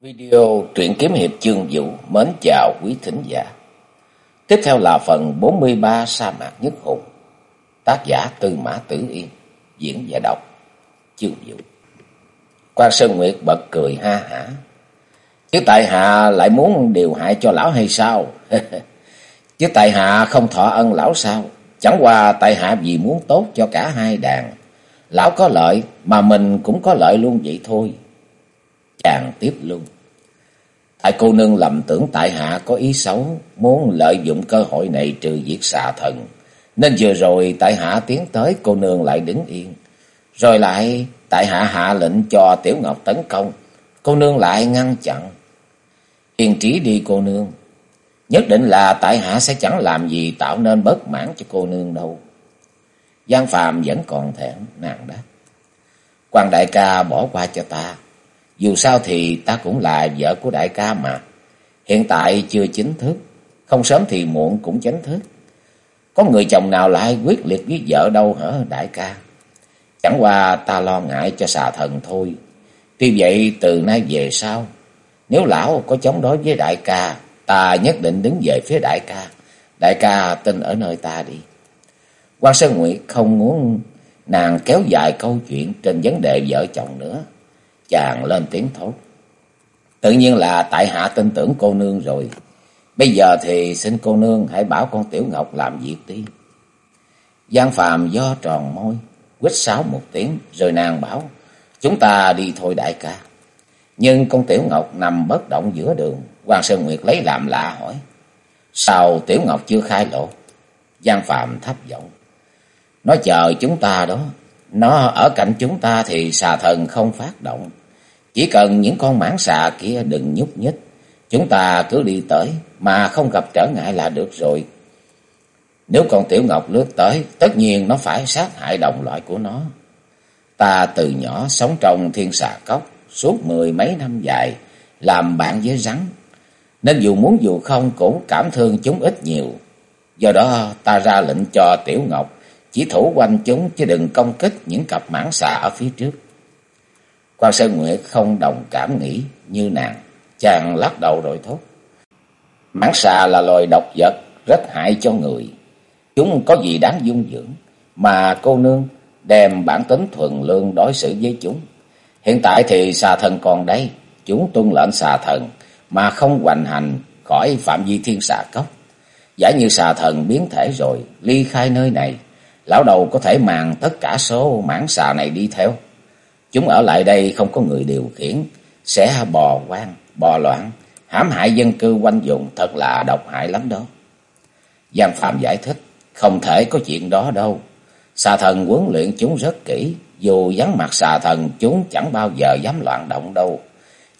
Video truyện kiếm hiệp chương vũ mến chào quý thính giả. Tiếp theo là phần 43 sa mạc nhất hùng. Tác giả Tư Mã Tử Yên, diễn và đọc chương vũ. Quan Sơn Nguyệt bật cười ha hả. Chứ tại hạ lại muốn điều hại cho lão hay sao? Chứ tại hạ không thọ ân lão sao? Chẳng qua tại hạ vì muốn tốt cho cả hai đàn. Lão có lợi mà mình cũng có lợi luôn vậy thôi. Chàng tiếp luôn. Tại cô nương lầm tưởng tại hạ có ý xấu, muốn lợi dụng cơ hội này trừ diệt xà thần. Nên vừa rồi tại hạ tiến tới cô nương lại đứng yên. Rồi lại tại hạ hạ lệnh cho Tiểu Ngọc tấn công. Cô nương lại ngăn chặn. Yên trí đi cô nương. Nhất định là tại hạ sẽ chẳng làm gì tạo nên bất mãn cho cô nương đâu. Giang Phàm vẫn còn thẹn nàng đáp. quan đại ca bỏ qua cho ta. Dù sao thì ta cũng là vợ của đại ca mà. Hiện tại chưa chính thức, không sớm thì muộn cũng chính thức. Có người chồng nào lại quyết liệt với vợ đâu hả đại ca? Chẳng qua ta lo ngại cho xà thần thôi. Tuy vậy từ nay về sau, nếu lão có chống đối với đại ca, ta nhất định đứng về phía đại ca. Đại ca tin ở nơi ta đi. Quan Sơn Nguyệt không muốn nàng kéo dài câu chuyện trên vấn đề vợ chồng nữa. Chàng lên tiếng thốt. Tự nhiên là tại hạ tin tưởng cô nương rồi. Bây giờ thì xin cô nương hãy bảo con Tiểu Ngọc làm việc đi. Giang Phàm do tròn môi, quýt sáo một tiếng, rồi nàng bảo, chúng ta đi thôi đại ca. Nhưng con Tiểu Ngọc nằm bất động giữa đường, Hoàng Sơn Nguyệt lấy làm lạ hỏi, sao Tiểu Ngọc chưa khai lộ? Giang Phàm thấp giọng, nó chờ chúng ta đó, nó ở cạnh chúng ta thì xà thần không phát động. Chỉ cần những con mãng xà kia đừng nhúc nhích. Chúng ta cứ đi tới mà không gặp trở ngại là được rồi. Nếu con Tiểu Ngọc lướt tới, tất nhiên nó phải sát hại đồng loại của nó. Ta từ nhỏ sống trong thiên xà cốc, suốt mười mấy năm dài, làm bạn với rắn. Nên dù muốn dù không cũng cảm thương chúng ít nhiều. Do đó ta ra lệnh cho Tiểu Ngọc chỉ thủ quanh chúng chứ đừng công kích những cặp mãng xà ở phía trước. Quan Sơn Nguyệt không đồng cảm nghĩ như nàng, chàng lắc đầu rồi thốt. Mãng xà là loài độc vật rất hại cho người. Chúng có gì đáng dung dưỡng mà cô nương đem bản tính thuần lương đối xử với chúng. Hiện tại thì xà thần còn đây, chúng tuân lệnh xà thần mà không hoành hành khỏi phạm vi thiên xà cốc. Giả như xà thần biến thể rồi, ly khai nơi này, lão đầu có thể màng tất cả số mãng xà này đi theo. Chúng ở lại đây không có người điều khiển, sẽ bò quang, bò loạn, hãm hại dân cư quanh vùng thật là độc hại lắm đó. Giang Phạm giải thích, không thể có chuyện đó đâu. Xà thần huấn luyện chúng rất kỹ, dù vắng mặt xà thần chúng chẳng bao giờ dám loạn động đâu.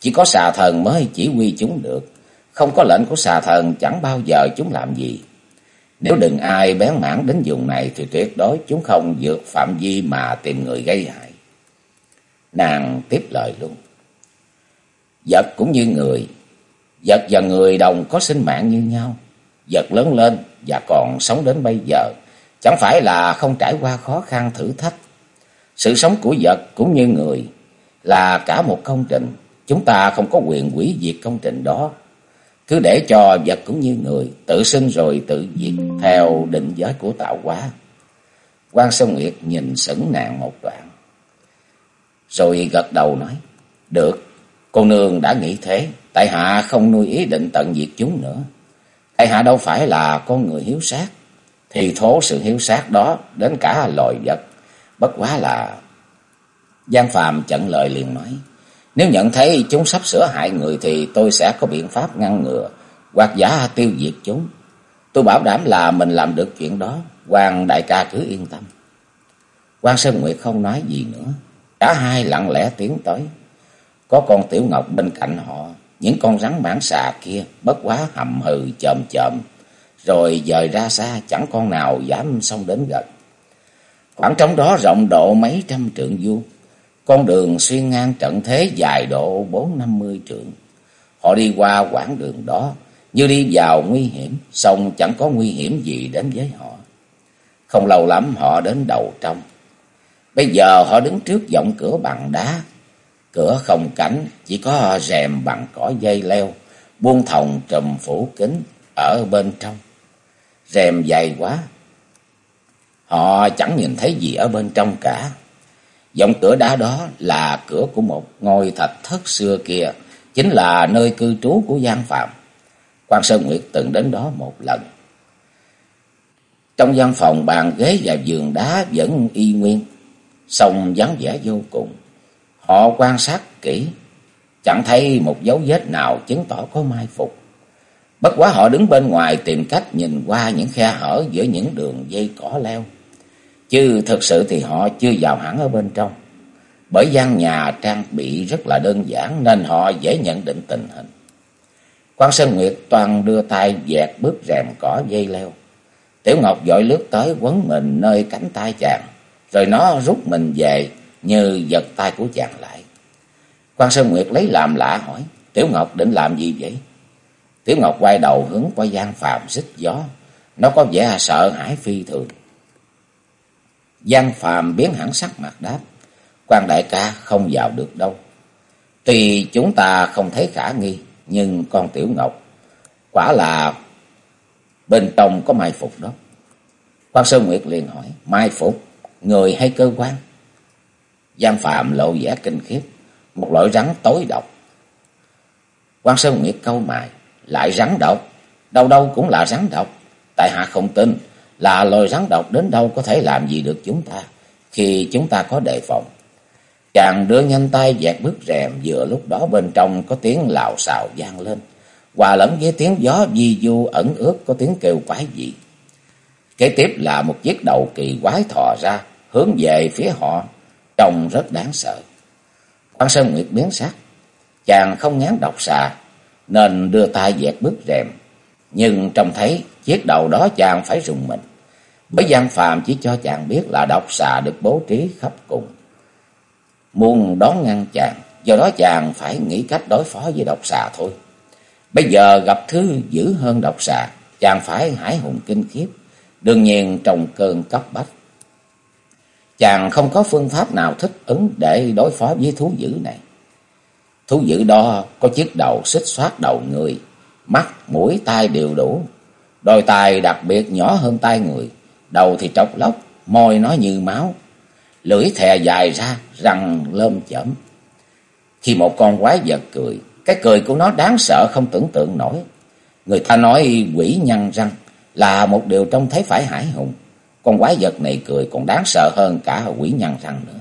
Chỉ có xà thần mới chỉ huy chúng được, không có lệnh của xà thần chẳng bao giờ chúng làm gì. Nếu đừng ai bén mảng đến vùng này thì tuyệt đối chúng không vượt phạm vi mà tìm người gây hại. Nàng tiếp lời luôn. Vật cũng như người. Vật và người đồng có sinh mạng như nhau. Vật lớn lên và còn sống đến bây giờ. Chẳng phải là không trải qua khó khăn thử thách. Sự sống của vật cũng như người là cả một công trình. Chúng ta không có quyền hủy diệt công trình đó. Cứ để cho vật cũng như người, tự sinh rồi tự diệt, theo định giới của tạo hóa. quan Sơn Nguyệt nhìn sững nàng một đoạn. Rồi gật đầu nói, được, cô nương đã nghĩ thế, tại hạ không nuôi ý định tận diệt chúng nữa. Tại hạ đâu phải là con người hiếu sát, thì thố sự hiếu sát đó đến cả loài vật, bất quá là... Giang Phàm chận lời liền nói, nếu nhận thấy chúng sắp sửa hại người thì tôi sẽ có biện pháp ngăn ngừa, hoặc giả tiêu diệt chúng. Tôi bảo đảm là mình làm được chuyện đó. Hoàng đại ca cứ yên tâm. Quan Sơn Nguyệt không nói gì nữa. Cả hai lặng lẽ tiến tới. Có con Tiểu Ngọc bên cạnh họ. Những con rắn bản xà kia bất quá hầm hừ chồm chồm. Rồi dời ra xa, chẳng con nào dám xông đến gần. Khoảng trống đó rộng độ mấy trăm trượng vuông. Con đường xuyên ngang trận thế dài độ bốn năm mươi trượng. Họ đi qua quãng đường đó như đi vào nguy hiểm, song chẳng có nguy hiểm gì đến với họ. Không lâu lắm họ đến đầu trong. Bây giờ họ đứng trước giọng cửa bằng đá. Cửa không cánh, chỉ có rèm bằng cỏ dây leo, buông thòng trùm phủ kính ở bên trong. Rèm dày quá, họ chẳng nhìn thấy gì ở bên trong cả. Dòng cửa đá đó là cửa của một ngôi thạch thất xưa kia, chính là nơi cư trú của Giang Phạm. Quan Sơn Nguyệt từng đến đó một lần. Trong gian phòng bàn ghế và giường đá vẫn y nguyên, song vắng vẻ vô cùng. Họ quan sát kỹ, chẳng thấy một dấu vết nào chứng tỏ có mai phục. Bất quá họ đứng bên ngoài tìm cách nhìn qua những khe hở giữa những đường dây cỏ leo. Chứ thực sự thì họ chưa vào hẳn ở bên trong. Bởi gian nhà trang bị rất là đơn giản nên họ dễ nhận định tình hình. Quan Sơn Nguyệt toàn đưa tay dẹt bước rèm cỏ dây leo. Tiểu Ngọc dội lướt tới quấn mình nơi cánh tay chàng, rồi nó rút mình về như giật tay của chàng lại. Quan Sơn Nguyệt lấy làm lạ hỏi, Tiểu Ngọc định làm gì vậy? Tiểu Ngọc quay đầu hướng qua gian phàm xích gió, nó có vẻ sợ hãi phi thường. Giang phàm biến hẳn sắc mặt đáp, quan đại ca không vào được đâu. Tuy chúng ta không thấy khả nghi, nhưng con Tiểu Ngọc quả là bên trong có mai phục đó. Quan Sơn Nguyệt liền hỏi, mai phục, người hay cơ quan? Giang Phạm lộ vẻ kinh khiếp, một loại rắn tối độc. Quan Sơn Nguyệt câu mài, lại rắn độc, đâu đâu cũng là rắn độc. Tại hạ không tin là loài rắn độc đến đâu có thể làm gì được chúng ta, khi chúng ta có đề phòng. Chàng đưa nhanh tay dẹt bức rèm, vừa lúc đó bên trong có tiếng lào xào vang lên. Hòa lẫn với tiếng gió di du ẩn ướt có tiếng kêu quái dị. Kế tiếp là một chiếc đầu kỳ quái thò ra, hướng về phía họ trông rất đáng sợ. Quan Sơn Nguyệt biến sắc. Chàng không ngán độc xà, nên đưa tay dẹt bức rèm. Nhưng trông thấy chiếc đầu đó chàng phải rùng mình. Bởi gian Phàm chỉ cho chàng biết là độc xà được bố trí khắp cùng muốn đón ngăn chàng, do đó chàng phải nghĩ cách đối phó với độc xà thôi. Bây giờ gặp thứ dữ hơn độc xà, chàng phải hải hùng kinh khiếp, đương nhiên trong cơn cấp bách. Chàng không có phương pháp nào thích ứng để đối phó với thú dữ này. Thú dữ đó có chiếc đầu xích xoát đầu người, mắt, mũi, tai đều đủ. Đôi tai đặc biệt nhỏ hơn tai người, đầu thì trọc lóc, môi nó như máu, lưỡi thè dài ra, răng lơm chởm. Khi một con quái vật cười, cái cười của nó đáng sợ không tưởng tượng nổi. Người ta nói quỷ nhăn răng là một điều trông thấy phải hải hùng. Con quái vật này cười còn đáng sợ hơn cả quỷ nhăn răng nữa.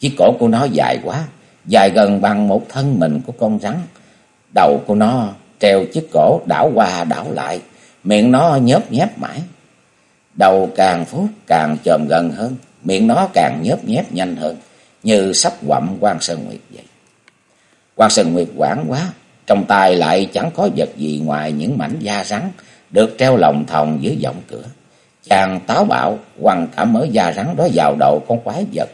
Chiếc cổ của nó dài quá, dài gần bằng một thân mình của con rắn. Đầu của nó treo chiếc cổ đảo qua đảo lại, miệng nó nhớp nhép mãi. Đầu càng phút càng chồm gần hơn, miệng nó càng nhớp nhép nhanh hơn, như sắp quặm quan Sơn Nguyệt vậy. Quan Sơn Nguyệt quảng quá, trong tay lại chẳng có vật gì ngoài những mảnh da rắn được treo lồng thòng dưới giọng cửa. Chàng táo bạo quăng cả mớ da rắn đó vào đầu con quái vật.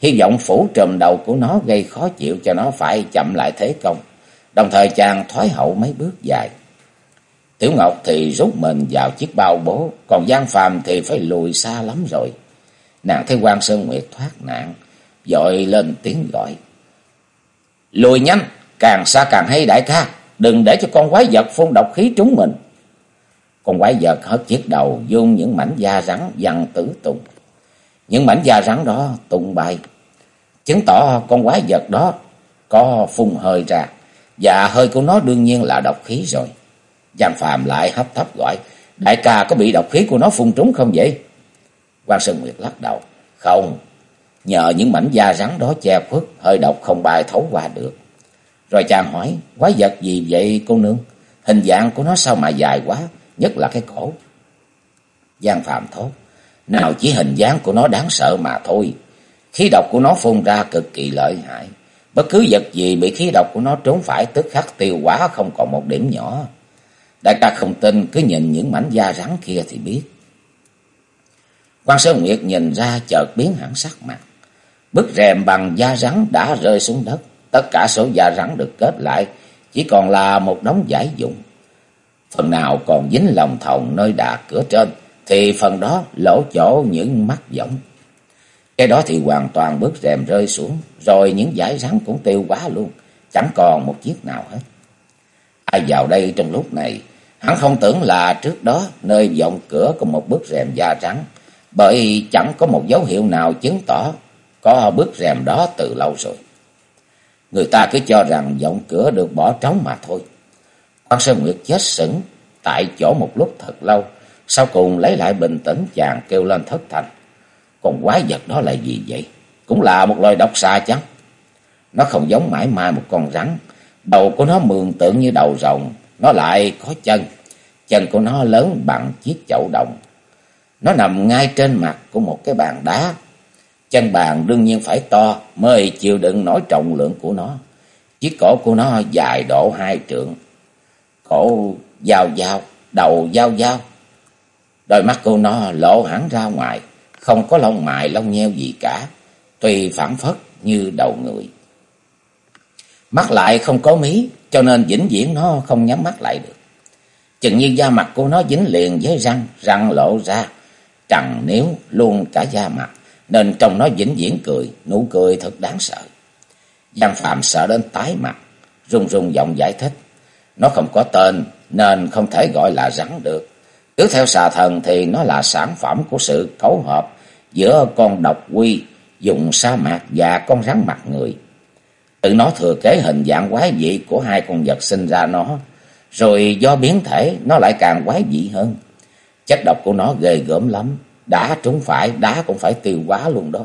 Hy vọng phủ trùm đầu của nó gây khó chịu cho nó phải chậm lại thế công. Đồng thời chàng thoái hậu mấy bước dài. Tiểu Ngọc thì rút mình vào chiếc bao bố, còn Giang Phàm thì phải lùi xa lắm rồi. Nàng thấy quan Sơn Nguyệt thoát nạn, dội lên tiếng gọi. Lùi nhanh, càng xa càng hay đại ca, đừng để cho con quái vật phun độc khí trúng mình. Con quái vật hất chiếc đầu, dung những mảnh da rắn dằn tử tùng, Những mảnh da rắn đó tung bay, chứng tỏ con quái vật đó có phun hơi ra, và hơi của nó đương nhiên là độc khí rồi. Giang Phàm lại hấp thấp gọi, đại ca có bị độc khí của nó phun trúng không vậy? quan Sơn Nguyệt lắc đầu. Không, nhờ những mảnh da rắn đó che khuất, hơi độc không bay thấu qua được. Rồi chàng hỏi, quái vật gì vậy cô nương? Hình dạng của nó sao mà dài quá, nhất là cái cổ. Giang Phạm thốt, nào chỉ hình dáng của nó đáng sợ mà thôi. Khí độc của nó phun ra cực kỳ lợi hại. Bất cứ vật gì bị khí độc của nó trốn phải tức khắc tiêu hóa không còn một điểm nhỏ. Đại ca không tin, cứ nhìn những mảnh da rắn kia thì biết. Quan Sơn Nguyệt nhìn ra chợt biến hẳn sắc mặt. Bức rèm bằng da rắn đã rơi xuống đất. Tất cả số da rắn được kết lại, chỉ còn là một đống giải dụng. Phần nào còn dính lòng thòng nơi đà cửa trên, thì phần đó lỗ chỗ những mắt giống. Cái đó thì hoàn toàn bước rèm rơi xuống, rồi những dải rắn cũng tiêu quá luôn, chẳng còn một chiếc nào hết. Ai vào đây trong lúc này, hắn không tưởng là trước đó nơi vọng cửa có một bức rèm da rắn, bởi chẳng có một dấu hiệu nào chứng tỏ có bức rèm đó từ lâu rồi. Người ta cứ cho rằng vọng cửa được bỏ trống mà thôi. Quan Sơn Nguyệt chết sững tại chỗ một lúc thật lâu, sau cùng lấy lại bình tĩnh chàng kêu lên thất thành. Còn quái vật đó là gì vậy? Cũng là một loài độc xà chắc. Nó không giống mãi mai một con rắn. Đầu của nó mường tượng như đầu rồng. Nó lại có chân. Chân của nó lớn bằng chiếc chậu đồng. Nó nằm ngay trên mặt của một cái bàn đá. Chân bàn đương nhiên phải to mới chịu đựng nổi trọng lượng của nó. Chiếc cổ của nó dài độ hai trượng. Cổ dao dao, đầu dao dao. Đôi mắt của nó lộ hẳn ra ngoài không có lông mại lông nheo gì cả, tùy phản phất như đầu người. Mắt lại không có mí, cho nên vĩnh viễn nó không nhắm mắt lại được. Chừng như da mặt của nó dính liền với răng, răng lộ ra, trằn nếu luôn cả da mặt, nên trong nó vĩnh viễn cười, nụ cười thật đáng sợ. Giang Phạm sợ đến tái mặt, run run giọng giải thích. Nó không có tên nên không thể gọi là rắn được. Cứ theo xà thần thì nó là sản phẩm của sự cấu hợp giữa con độc quy dùng sa mạc và con rắn mặt người. Tự nó thừa kế hình dạng quái dị của hai con vật sinh ra nó, rồi do biến thể nó lại càng quái dị hơn. Chất độc của nó ghê gớm lắm, đã trúng phải, đá cũng phải tiêu hóa luôn đó.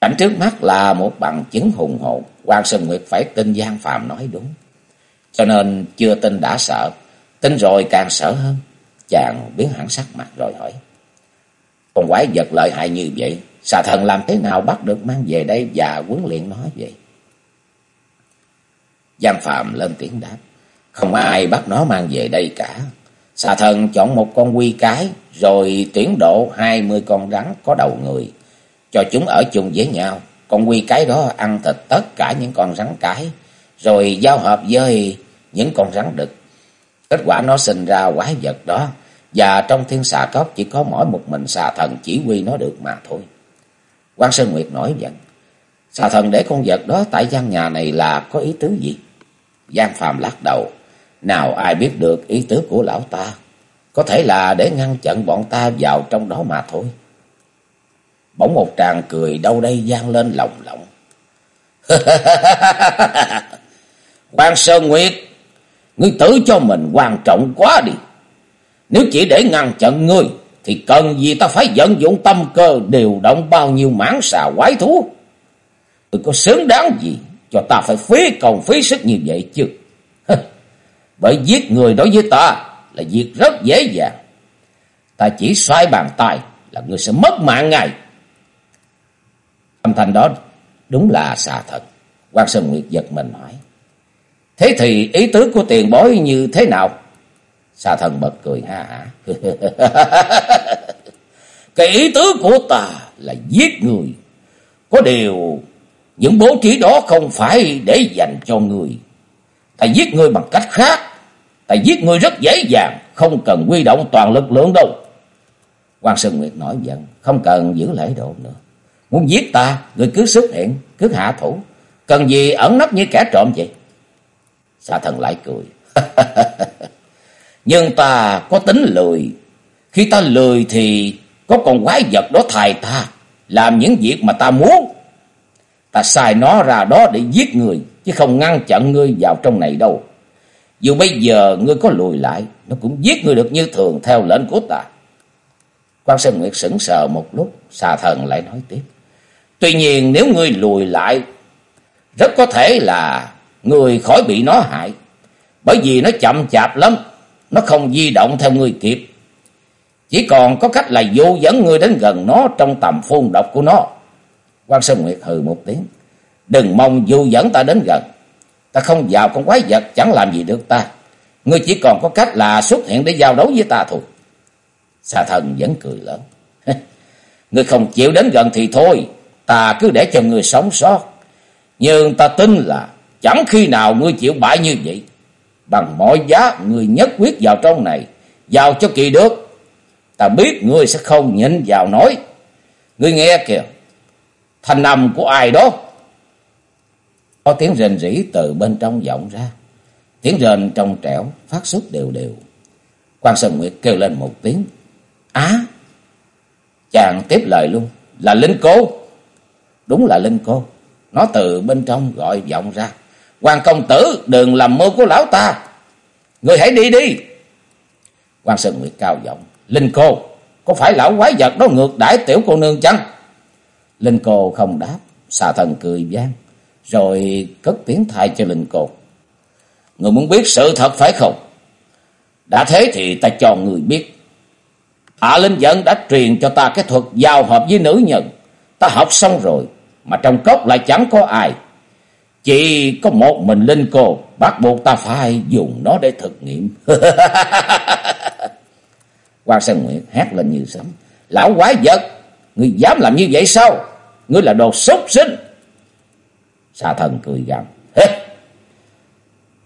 Cảnh trước mắt là một bằng chứng hùng hồn, quan Sơn Nguyệt phải tin Giang Phạm nói đúng. Cho nên chưa tin đã sợ, Tin rồi càng sợ hơn. Chàng biến hẳn sắc mặt rồi hỏi. Con quái vật lợi hại như vậy, xà thần làm thế nào bắt được mang về đây và huấn luyện nó vậy? Giang Phạm lên tiếng đáp. Không ai bắt nó mang về đây cả. Xà thần chọn một con quy cái, rồi tuyển độ hai mươi con rắn có đầu người, cho chúng ở chung với nhau. Con quy cái đó ăn thịt tất cả những con rắn cái, rồi giao hợp với những con rắn đực. Kết quả nó sinh ra quái vật đó. Và trong thiên xà cốc chỉ có mỗi một mình xà thần chỉ huy nó được mà thôi. quan Sơn Nguyệt nổi giận. Xà thần để con vật đó tại gian nhà này là có ý tứ gì? Giang Phàm lắc đầu. Nào ai biết được ý tứ của lão ta. Có thể là để ngăn chặn bọn ta vào trong đó mà thôi. Bỗng một tràng cười đâu đây gian lên lồng lộng. quan Sơn Nguyệt Ngươi tự cho mình quan trọng quá đi. Nếu chỉ để ngăn chặn ngươi, thì cần gì ta phải vận dụng tâm cơ điều động bao nhiêu mãn xà quái thú. Tôi có xứng đáng gì cho ta phải phí công phí sức như vậy chứ? Bởi giết người đối với ta là việc rất dễ dàng. Ta chỉ xoay bàn tay là ngươi sẽ mất mạng ngay. Âm thanh đó đúng là xà thật. quan Sơn Nguyệt giật mình hỏi. Thế thì ý tứ của tiền bối như thế nào? Sa thần bật cười ha hả. Cái ý tứ của ta là giết người. Có điều những bố trí đó không phải để dành cho người. Ta giết người bằng cách khác. Ta giết người rất dễ dàng. Không cần quy động toàn lực lượng đâu. Quan Sơn Nguyệt nổi giận. Không cần giữ lễ độ nữa. Muốn giết ta, người cứ xuất hiện, cứ hạ thủ. Cần gì ẩn nấp như kẻ trộm vậy? Xà thần lại cười. Nhưng ta có tính lười. Khi ta lười thì có con quái vật đó thài ta. Làm những việc mà ta muốn. Ta xài nó ra đó để giết người. Chứ không ngăn chặn ngươi vào trong này đâu. Dù bây giờ ngươi có lùi lại. Nó cũng giết ngươi được như thường theo lệnh của ta. Quan Sơn Nguyệt sững sờ một lúc. Xà thần lại nói tiếp. Tuy nhiên nếu ngươi lùi lại. Rất có thể là người khỏi bị nó hại. Bởi vì nó chậm chạp lắm, nó không di động theo người kịp. Chỉ còn có cách là dụ dẫn người đến gần nó trong tầm phun độc của nó. quan Sơn Nguyệt hừ một tiếng. Đừng mong dụ dẫn ta đến gần. Ta không vào con quái vật chẳng làm gì được ta. Ngươi chỉ còn có cách là xuất hiện để giao đấu với ta thôi. Xà thần vẫn cười lớn. ngươi không chịu đến gần thì thôi. Ta cứ để cho ngươi sống sót. Nhưng ta tin là Chẳng khi nào ngươi chịu bại như vậy. Bằng mọi giá ngươi nhất quyết vào trong này. Vào cho kỳ được. Ta biết ngươi sẽ không nhịn vào nói. Ngươi nghe kìa. thành âm của ai đó? Có tiếng rền rỉ từ bên trong vọng ra. Tiếng rền trong trẻo, phát xuất đều đều. Quan Sơn Nguyệt kêu lên một tiếng. Á! chàng tiếp lời luôn. Là Linh Cô. Đúng là Linh Cô. Nó từ bên trong gọi vọng ra. Hoàng công tử, đừng làm mơ của lão ta. Người hãy đi đi. Quan Sơn Nguyệt cao giọng. Linh Cô. Có phải lão quái vật đó ngược đãi tiểu cô nương chăng? Linh Cô không đáp. Xà thần cười vang. Rồi cất tiếng thay cho Linh Cô. Người muốn biết sự thật phải không? Đã thế thì ta cho người biết. Hạ Linh Dẫn đã truyền cho ta cái thuật giao hợp với nữ nhân. Ta học xong rồi. Mà trong cốc lại chẳng có ai. Chỉ có một mình Linh Cô. Bắt buộc ta phải dùng nó để thực nghiệm. Quan Sơn Nguyệt hát lên như sấm. Lão quái vật. Ngươi dám làm như vậy sao? Ngươi là đồ xúc sinh. Sa thần cười gằn.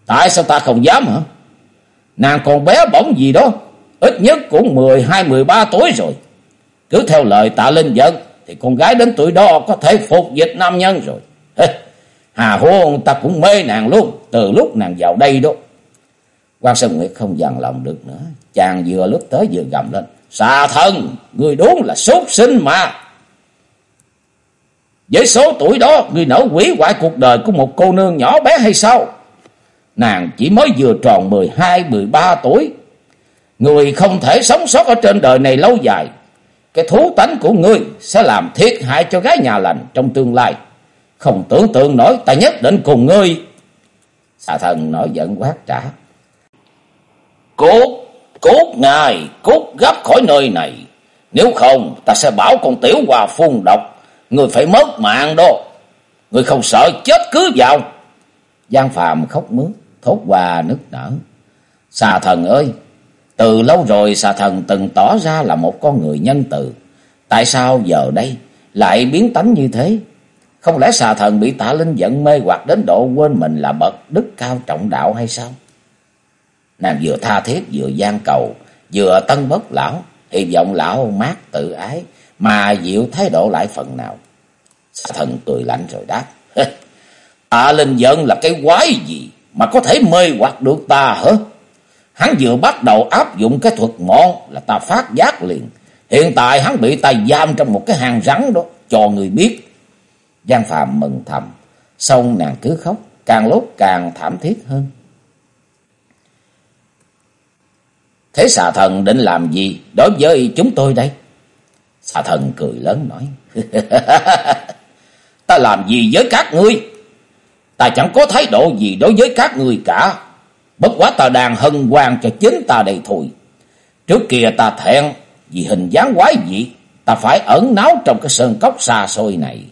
Tại sao ta không dám hả? Nàng còn bé bỏng gì đó. Ít nhất cũng 12-13 tuổi rồi. Cứ theo lời tạ linh dân Thì con gái đến tuổi đó có thể phục dịch nam nhân rồi. Hà hôn ta cũng mê nàng luôn. Từ lúc nàng vào đây đó. quan Sơn Nguyệt không dằn lòng được nữa. Chàng vừa lúc tới vừa gầm lên. Xà thần, người đúng là sốt sinh mà. Với số tuổi đó, người nở quỷ hoại cuộc đời của một cô nương nhỏ bé hay sao? Nàng chỉ mới vừa tròn 12-13 tuổi. Người không thể sống sót ở trên đời này lâu dài. Cái thú tánh của ngươi sẽ làm thiệt hại cho gái nhà lành trong tương lai. Không tưởng tượng nổi ta nhất định cùng ngươi. Xà thần nổi giận quát trả. Cút, cút ngài, cút gấp khỏi nơi này. Nếu không ta sẽ bảo con tiểu hòa phun độc. Người phải mất mạng đó. Người không sợ chết cứ vào. Giang Phàm khóc mướt, thốt qua nức nở. Xà thần ơi, từ lâu rồi xà thần từng tỏ ra là một con người nhân từ. Tại sao giờ đây lại biến tánh như thế? Không lẽ xà thần bị tạ linh giận mê hoặc đến độ quên mình là bậc đức cao trọng đạo hay sao? Nàng vừa tha thiết vừa gian cầu, vừa tân bất lão, hy vọng lão mát tự ái, mà dịu thái độ lại phần nào. Xà thần cười lạnh rồi đáp. Tạ linh giận là cái quái gì mà có thể mê hoặc được ta hả? Hắn vừa bắt đầu áp dụng cái thuật mọn là ta phát giác liền. Hiện tại hắn bị ta giam trong một cái hàng rắn đó, cho người biết. Giang Phạm mừng thầm, xong nàng cứ khóc, càng lúc càng thảm thiết hơn. Thế xà thần định làm gì đối với chúng tôi đây? Xà thần cười lớn nói. ta làm gì với các ngươi? Ta chẳng có thái độ gì đối với các ngươi cả. Bất quá ta đang hân hoan cho chính ta đây thôi. Trước kia ta thẹn vì hình dáng quái dị. Ta phải ẩn náu trong cái sơn cốc xa xôi này.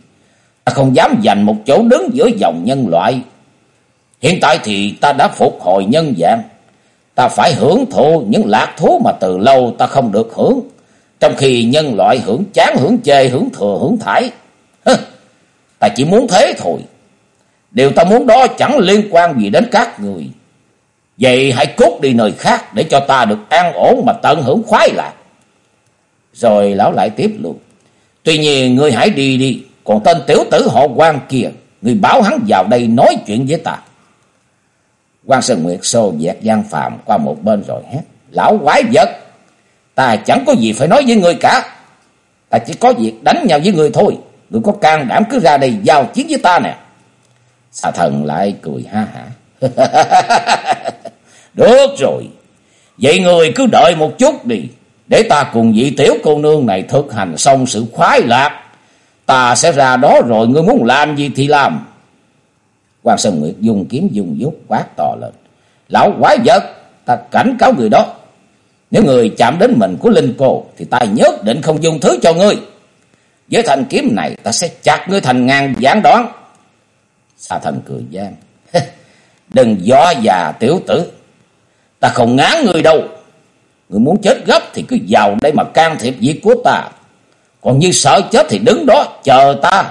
Ta không dám dành một chỗ đứng giữa dòng nhân loại. Hiện tại thì ta đã phục hồi nhân dạng. Ta phải hưởng thụ những lạc thú mà từ lâu ta không được hưởng. Trong khi nhân loại hưởng chán, hưởng chê, hưởng thừa, hưởng thải. ta chỉ muốn thế thôi. Điều ta muốn đó chẳng liên quan gì đến các người. Vậy hãy cút đi nơi khác để cho ta được an ổn mà tận hưởng khoái lạc. Rồi lão lại tiếp luôn. Tuy nhiên ngươi hãy đi đi. Còn tên tiểu tử họ quan kia. người bảo hắn vào đây nói chuyện với ta. quan Sơn Nguyệt xô dẹt gian phạm qua một bên rồi hét. Lão quái vật. Ta chẳng có gì phải nói với người cả. Ta chỉ có việc đánh nhau với người thôi. Người có can đảm cứ ra đây giao chiến với ta nè. Xà thần lại cười ha hả. Được rồi. Vậy người cứ đợi một chút đi. Để ta cùng vị tiểu cô nương này thực hành xong sự khoái lạc. Ta sẽ ra đó rồi ngươi muốn làm gì thì làm. Hoàng Sơn Nguyệt dùng kiếm dùng dút quát to lên. Lão quái vật, ta cảnh cáo người đó. Nếu người chạm đến mình của Linh Cô thì ta nhất định không dùng thứ cho ngươi. Với thành kiếm này ta sẽ chặt ngươi thành ngàn giảng đoán. Sa thần cười gian. Đừng gió già tiểu tử. Ta không ngán người đâu. Người muốn chết gấp thì cứ vào đây mà can thiệp việc của ta. Còn như sợ chết thì đứng đó chờ ta.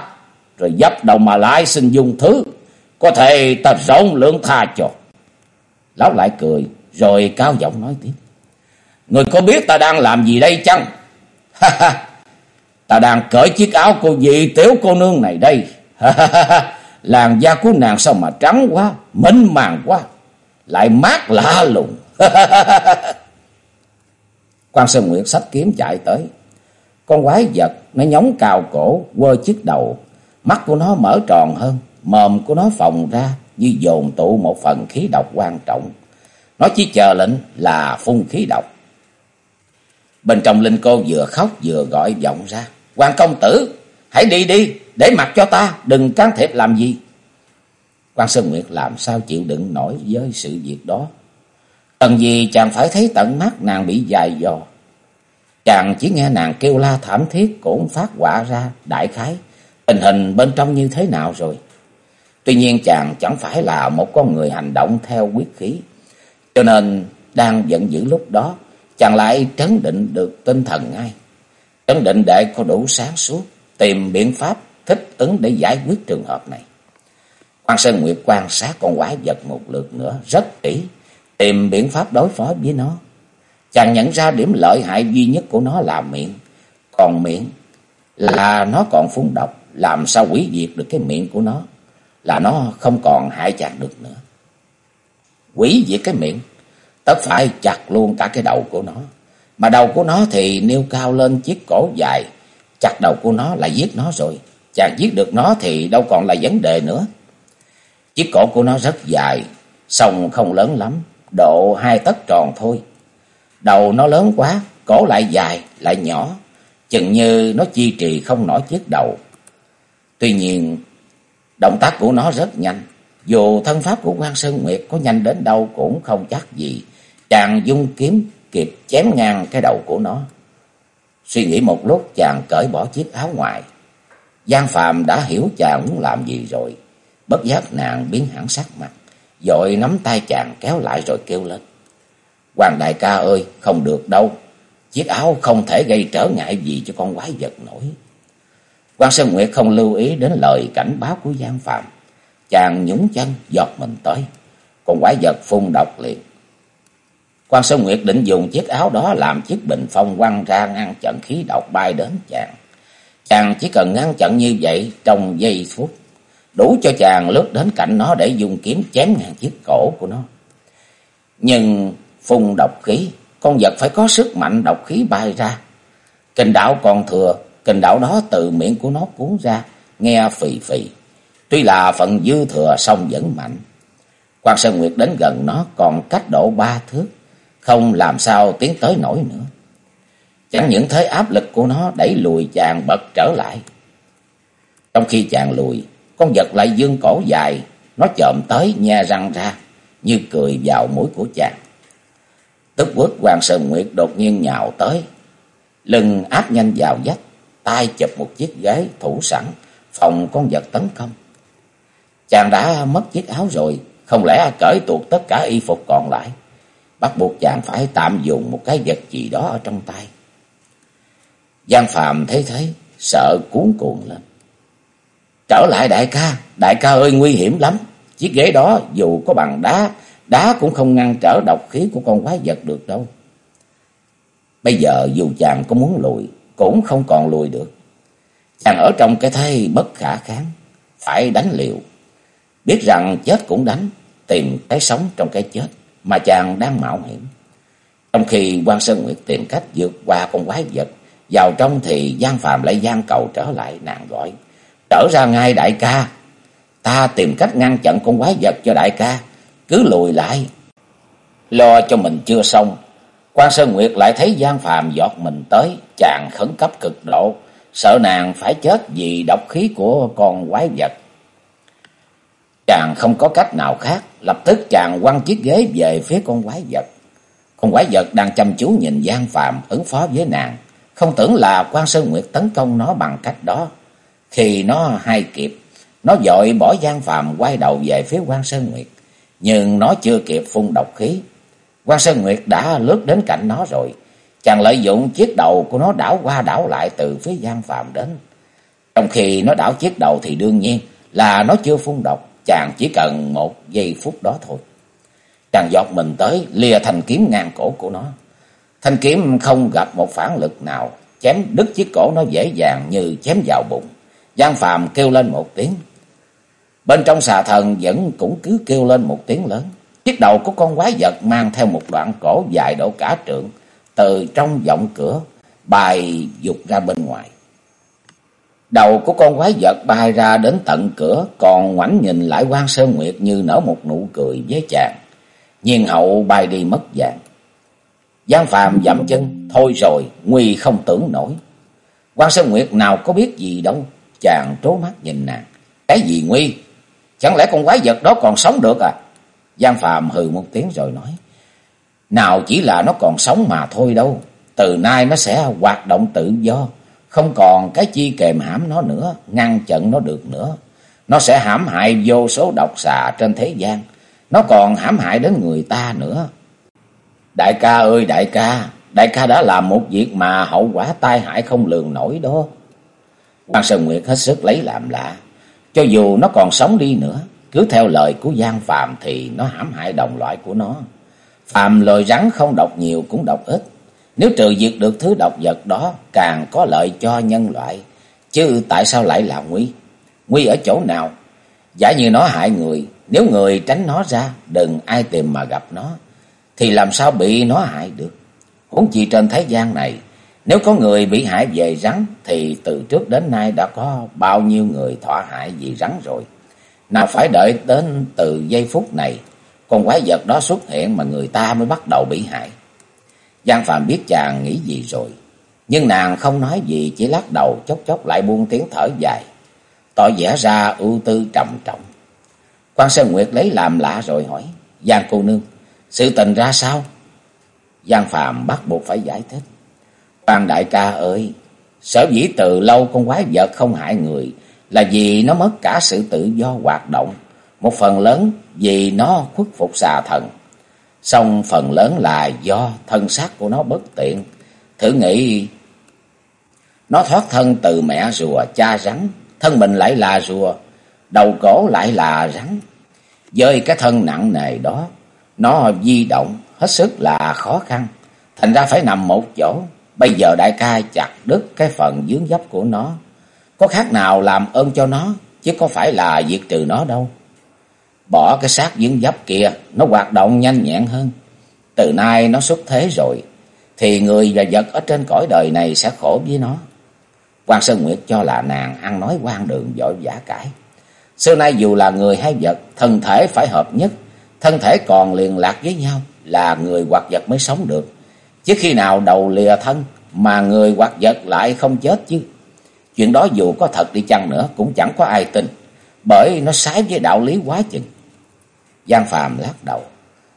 Rồi dấp đầu mà lại xin dùng thứ. Có thể ta rộng lượng tha cho. Lão lại cười. Rồi cao giọng nói tiếp. Người có biết ta đang làm gì đây chăng? Ta đang cởi chiếc áo cô dì tiểu cô nương này đây. Làn da của nàng sao mà trắng quá, mịn màng quá, lại mát lạ lùng. quan Sơn Nguyệt sách kiếm chạy tới. Con quái vật nó nhóng cào cổ, quơ chiếc đầu, mắt của nó mở tròn hơn, mồm của nó phồng ra như dồn tụ một phần khí độc quan trọng. Nó chỉ chờ lệnh là phun khí độc. Bên trong Linh Cô vừa khóc vừa gọi vọng ra. quan công tử, hãy đi đi, để mặc cho ta, đừng can thiệp làm gì. quan Sơn Nguyệt làm sao chịu đựng nổi với sự việc đó. Cần gì chàng phải thấy tận mắt nàng bị dài dò. Chàng chỉ nghe nàng kêu la thảm thiết cũng phát quả ra đại khái. Tình hình bên trong như thế nào rồi. Tuy nhiên chàng chẳng phải là một con người hành động theo quyết khí. Cho nên đang giận dữ lúc đó, chàng lại trấn định được tinh thần ngay. Trấn định để có đủ sáng suốt, tìm biện pháp thích ứng để giải quyết trường hợp này. Quan Sơn Nguyệt quan sát con quái vật một lượt nữa rất kỹ, tìm biện pháp đối phó với nó. Chàng nhận ra điểm lợi hại duy nhất của nó là miệng. Còn miệng là nó còn phun độc, làm sao quỷ diệt được cái miệng của nó, là nó không còn hại chàng được nữa. Quỷ diệt cái miệng, tất phải chặt luôn cả cái đầu của nó. Mà đầu của nó thì nêu cao lên chiếc cổ dài, chặt đầu của nó là giết nó rồi. Chàng giết được nó thì đâu còn là vấn đề nữa. Chiếc cổ của nó rất dài, Sông không lớn lắm, độ hai tấc tròn thôi. Đầu nó lớn quá, cổ lại dài, lại nhỏ, chừng như nó chi trì không nổi chiếc đầu. Tuy nhiên, động tác của nó rất nhanh, dù thân pháp của quan Sơn Nguyệt có nhanh đến đâu cũng không chắc gì. Chàng dung kiếm kịp chém ngang cái đầu của nó. Suy nghĩ một lúc chàng cởi bỏ chiếc áo ngoài. Giang Phạm đã hiểu chàng muốn làm gì rồi. Bất giác nàng biến hẳn sắc mặt. Dội nắm tay chàng kéo lại rồi kêu lên. Hoàng đại ca ơi, không được đâu. Chiếc áo không thể gây trở ngại gì cho con quái vật nổi. Quan Sơn Nguyệt không lưu ý đến lời cảnh báo của Giang Phạm. Chàng nhúng chân giọt mình tới. Con quái vật phun độc liền. Quan Sơn Nguyệt định dùng chiếc áo đó làm chiếc bình phong quăng ra ngăn chặn khí độc bay đến chàng. Chàng chỉ cần ngăn chặn như vậy trong giây phút. Đủ cho chàng lướt đến cạnh nó để dùng kiếm chém ngang chiếc cổ của nó. Nhưng phun độc khí, con vật phải có sức mạnh độc khí bay ra. Kình đạo còn thừa, kình đạo đó từ miệng của nó cuốn ra, nghe phì phì. Tuy là phần dư thừa song vẫn mạnh. Quan Sơn Nguyệt đến gần nó còn cách độ ba thước, không làm sao tiến tới nổi nữa. Chẳng những thế áp lực của nó đẩy lùi chàng bật trở lại. Trong khi chàng lùi, con vật lại dương cổ dài, nó chậm tới nhe răng ra, như cười vào mũi của chàng. Tức quốc Hoàng Sơn Nguyệt đột nhiên nhào tới, lưng áp nhanh vào dách, tay chụp một chiếc ghế thủ sẵn, phòng con vật tấn công. Chàng đã mất chiếc áo rồi, không lẽ cởi tuột tất cả y phục còn lại, bắt buộc chàng phải tạm dùng một cái vật gì đó ở trong tay. Giang Phạm thấy thế, sợ cuốn cuộn lên. Trở lại đại ca, đại ca ơi nguy hiểm lắm. Chiếc ghế đó dù có bằng đá, đá cũng không ngăn trở độc khí của con quái vật được đâu. Bây giờ dù chàng có muốn lùi, cũng không còn lùi được. Chàng ở trong cái thế bất khả kháng, phải đánh liều. Biết rằng chết cũng đánh, tìm cái sống trong cái chết, mà chàng đang mạo hiểm. Trong khi quan Sơn Nguyệt tìm cách vượt qua con quái vật, vào trong thì Giang Phạm lại gian cầu trở lại nàng gọi. Trở ra ngay đại ca, ta tìm cách ngăn chặn con quái vật cho đại ca, cứ lùi lại. Lo cho mình chưa xong, quan Sơn Nguyệt lại thấy Giang Phàm giọt mình tới, chàng khẩn cấp cực độ, sợ nàng phải chết vì độc khí của con quái vật. Chàng không có cách nào khác, lập tức chàng quăng chiếc ghế về phía con quái vật. Con quái vật đang chăm chú nhìn Giang Phàm ứng phó với nàng, không tưởng là quan Sơn Nguyệt tấn công nó bằng cách đó. Khi nó hay kịp, nó dội bỏ Giang Phàm quay đầu về phía quan Sơn Nguyệt, nhưng nó chưa kịp phun độc khí. quan Sơn Nguyệt đã lướt đến cạnh nó rồi, chàng lợi dụng chiếc đầu của nó đảo qua đảo lại từ phía Giang Phàm đến. Trong khi nó đảo chiếc đầu thì đương nhiên là nó chưa phun độc, chàng chỉ cần một giây phút đó thôi. Chàng giọt mình tới, lìa thanh kiếm ngang cổ của nó. Thanh kiếm không gặp một phản lực nào, chém đứt chiếc cổ nó dễ dàng như chém vào bụng. Giang Phàm kêu lên một tiếng. Bên trong xà thần vẫn cũng cứ kêu lên một tiếng lớn. Chiếc đầu của con quái vật mang theo một đoạn cổ dài độ cả trượng, từ trong vọng cửa, bay dục ra bên ngoài. Đầu của con quái vật bay ra đến tận cửa, còn ngoảnh nhìn lại quan Sơn Nguyệt như nở một nụ cười với chàng. Nhiên hậu bay đi mất dạng. Giang Phàm dậm chân, thôi rồi, nguy không tưởng nổi. quan Sơn Nguyệt nào có biết gì đâu, chàng trố mắt nhìn nàng. Cái gì nguy? Chẳng lẽ con quái vật đó còn sống được à? Giang Phạm hừ một tiếng rồi nói. Nào chỉ là nó còn sống mà thôi đâu. Từ nay nó sẽ hoạt động tự do. Không còn cái chi kềm hãm nó nữa. Ngăn chặn nó được nữa. Nó sẽ hãm hại vô số độc xà trên thế gian. Nó còn hãm hại đến người ta nữa. Đại ca ơi, đại ca. Đại ca đã làm một việc mà hậu quả tai hại không lường nổi đó. Hoàng Sơn Nguyệt hết sức lấy làm lạ. Cho dù nó còn sống đi nữa. Cứ theo lời của Giang Phạm thì nó hãm hại đồng loại của nó. Phạm lời rắn không độc nhiều cũng độc ít. Nếu trừ diệt được thứ độc vật đó càng có lợi cho nhân loại. Chứ tại sao lại là nguy? Nguy ở chỗ nào? Giả như nó hại người, nếu người tránh nó ra, đừng ai tìm mà gặp nó. Thì làm sao bị nó hại được? Huống chi trên thế gian này, nếu có người bị hại về rắn, thì từ trước đến nay đã có bao nhiêu người thọ hại vì rắn rồi. Nào phải đợi đến từ giây phút này, con quái vật đó xuất hiện mà người ta mới bắt đầu bị hại. Giang Phạm biết chàng nghĩ gì rồi, nhưng nàng không nói gì, chỉ lắc đầu chốc chốc lại buông tiếng thở dài, tỏ vẻ ra ưu tư trầm trọng. Quan Sơn Nguyệt lấy làm lạ rồi hỏi, Giang cô nương, sự tình ra sao? Giang Phạm bắt buộc phải giải thích. Quan đại ca ơi, sở dĩ từ lâu con quái vật không hại người, là vì nó mất cả sự tự do hoạt động, một phần lớn vì nó khuất phục xà thần. Xong phần lớn là do thân xác của nó bất tiện. Thử nghĩ nó thoát thân từ mẹ rùa cha rắn, thân mình lại là rùa, đầu cổ lại là rắn. Với cái thân nặng nề đó, nó di động hết sức là khó khăn, thành ra phải nằm một chỗ. Bây giờ đại ca chặt đứt cái phần dướng dấp của nó, có khác nào làm ơn cho nó, chứ có phải là diệt trừ nó đâu. Bỏ cái xác dướng dấp kia, nó hoạt động nhanh nhẹn hơn. Từ nay nó xuất thế rồi, thì người và vật ở trên cõi đời này sẽ khổ với nó. quan Sơn Nguyệt cho là nàng ăn nói quan đường vội giả cãi. Xưa nay dù là người hay vật, thân thể phải hợp nhất, thân thể còn liền lạc với nhau là người hoặc vật mới sống được. Chứ khi nào đầu lìa thân mà người hoặc vật lại không chết chứ. Chuyện đó dù có thật đi chăng nữa cũng chẳng có ai tin, bởi nó sái với đạo lý quá chừng. Giang Phàm lắc đầu,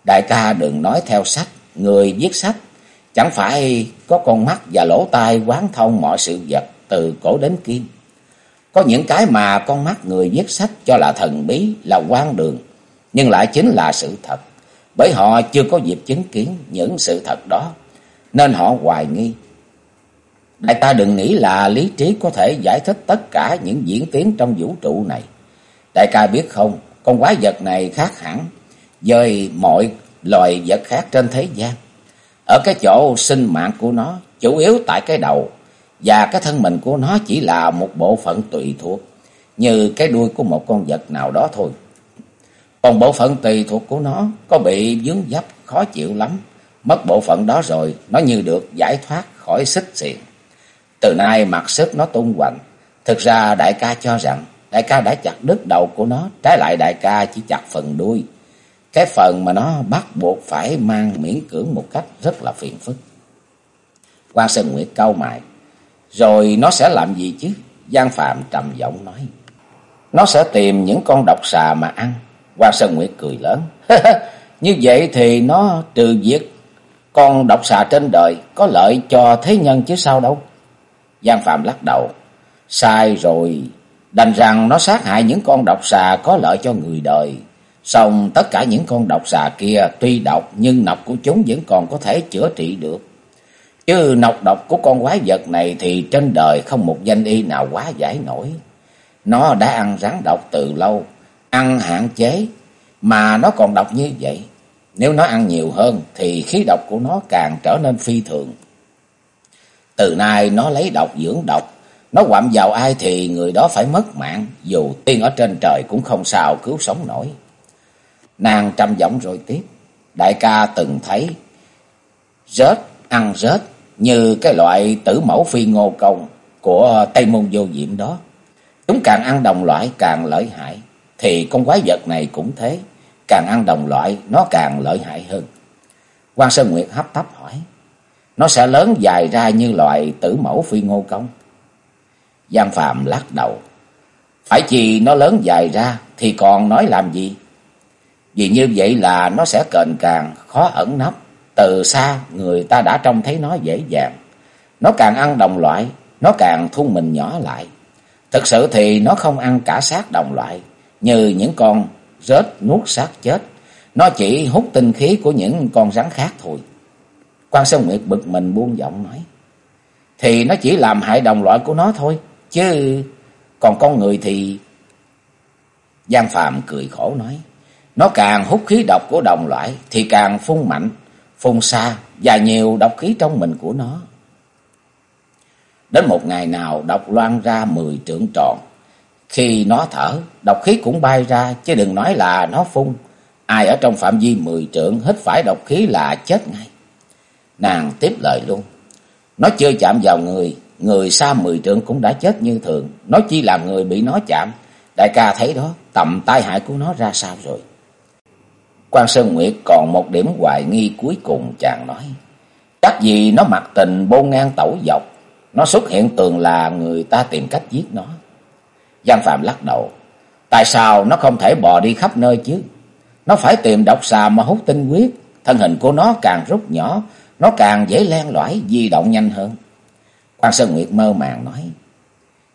đại ca đừng nói theo sách, người viết sách, chẳng phải có con mắt và lỗ tai quán thông mọi sự vật từ cổ đến kim. Có những cái mà con mắt người viết sách cho là thần bí, là quan đường, nhưng lại chính là sự thật, bởi họ chưa có dịp chứng kiến những sự thật đó, nên họ hoài nghi Đại ta đừng nghĩ là lý trí có thể giải thích tất cả những diễn tiến trong vũ trụ này. Đại ca biết không, con quái vật này khác hẳn với mọi loài vật khác trên thế gian. Ở cái chỗ sinh mạng của nó, chủ yếu tại cái đầu, và cái thân mình của nó chỉ là một bộ phận tùy thuộc, như cái đuôi của một con vật nào đó thôi. Còn bộ phận tùy thuộc của nó có bị vướng dấp khó chịu lắm. Mất bộ phận đó rồi, nó như được giải thoát khỏi xích xiền. Từ nay mặt sức nó tung hoành. Thực ra đại ca cho rằng đại ca đã chặt đứt đầu của nó, trái lại đại ca chỉ chặt phần đuôi. Cái phần mà nó bắt buộc phải mang miễn cưỡng một cách rất là phiền phức. Quan Sơn Nguyệt cau mày. Rồi nó sẽ làm gì chứ? Giang Phạm trầm giọng nói. Nó sẽ tìm những con độc xà mà ăn. Quan Sơn Nguyệt cười lớn. Như vậy thì nó trừ diệt con độc xà trên đời có lợi cho thế nhân chứ sao đâu. Giang Phạm lắc đầu. Sai rồi, đành rằng nó sát hại những con độc xà có lợi cho người đời. Xong tất cả những con độc xà kia tuy độc nhưng nọc của chúng vẫn còn có thể chữa trị được. Chứ nọc độc của con quái vật này thì trên đời không một danh y nào quá giải nổi. Nó đã ăn rắn độc từ lâu, ăn hạn chế, mà nó còn độc như vậy. Nếu nó ăn nhiều hơn thì khí độc của nó càng trở nên phi thường. Từ nay nó lấy độc dưỡng độc, nó quạm vào ai thì người đó phải mất mạng, dù tiên ở trên trời cũng không sao cứu sống nổi. Nàng trầm giọng rồi tiếp, đại ca từng thấy rết ăn rết như cái loại tử mẫu phi ngô công của Tây Môn Vô Diệm đó. Chúng càng ăn đồng loại càng lợi hại, thì con quái vật này cũng thế, càng ăn đồng loại nó càng lợi hại hơn. Quan Sơn Nguyệt hấp tấp hỏi, nó sẽ lớn dài ra như loại tử mẫu phi ngô công. Giang Phạm lắc đầu, phải chi nó lớn dài ra thì còn nói làm gì? Vì như vậy là nó sẽ cền càng khó ẩn nấp, từ xa người ta đã trông thấy nó dễ dàng. Nó càng ăn đồng loại, nó càng thu mình nhỏ lại. Thực sự thì nó không ăn cả xác đồng loại, như những con rết nuốt xác chết. Nó chỉ hút tinh khí của những con rắn khác thôi. Quan Sơn Nguyệt bực mình buông giọng nói. Thì nó chỉ làm hại đồng loại của nó thôi. Chứ còn con người thì... Giang Phạm cười khổ nói. Nó càng hút khí độc của đồng loại thì càng phun mạnh, phun xa và nhiều độc khí trong mình của nó. Đến một ngày nào độc loan ra mười trượng tròn. Khi nó thở, độc khí cũng bay ra, chứ đừng nói là nó phun. Ai ở trong phạm vi mười trượng hít phải độc khí là chết ngay. Nàng tiếp lời luôn. Nó chưa chạm vào người, người xa mười trượng cũng đã chết như thường. Nó chỉ là người bị nó chạm. Đại ca thấy đó, tầm tai hại của nó ra sao rồi. quan Sơn Nguyệt còn một điểm hoài nghi cuối cùng chàng nói. Chắc gì nó mặc tình bôn ngang tẩu dọc nó xuất hiện tường là người ta tìm cách giết nó. Giang Phạm lắc đầu. Tại sao nó không thể bò đi khắp nơi chứ? Nó phải tìm độc xà mà hút tinh huyết. Thân hình của nó càng rút nhỏ, nó càng dễ len lỏi, di động nhanh hơn. Quan Sơn Nguyệt mơ màng nói.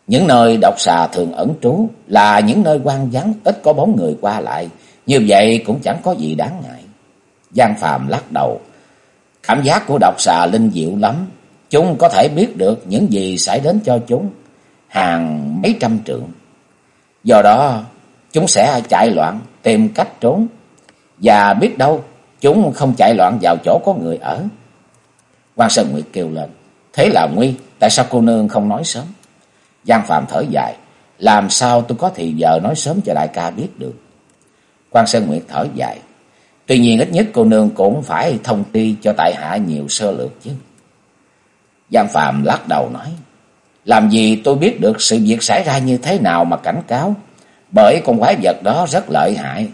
Những nơi độc xà thường ẩn trú là những nơi quan vắng, ít có bóng người qua lại. Như vậy cũng chẳng có gì đáng ngại. Giang Phạm lắc đầu. Cảm giác của độc xà linh diệu lắm, Chúng có thể biết được những gì xảy đến cho chúng hàng mấy trăm trượng. Do đó, chúng sẽ chạy loạn, tìm cách trốn. Và biết đâu, chúng không chạy loạn vào chỗ có người ở. quan Sơn Nguyệt kêu lên. Thế là nguy, tại sao cô nương không nói sớm? Giang Phạm thở dài. Làm sao tôi có thì giờ nói sớm cho đại ca biết được? quan Sơn Nguyệt thở dài. Tuy nhiên ít nhất cô nương cũng phải thông ti cho tại hạ nhiều sơ lược chứ. Giang Phạm lắc đầu nói. Làm gì tôi biết được sự việc xảy ra như thế nào mà cảnh cáo. Bởi con quái vật đó rất lợi hại.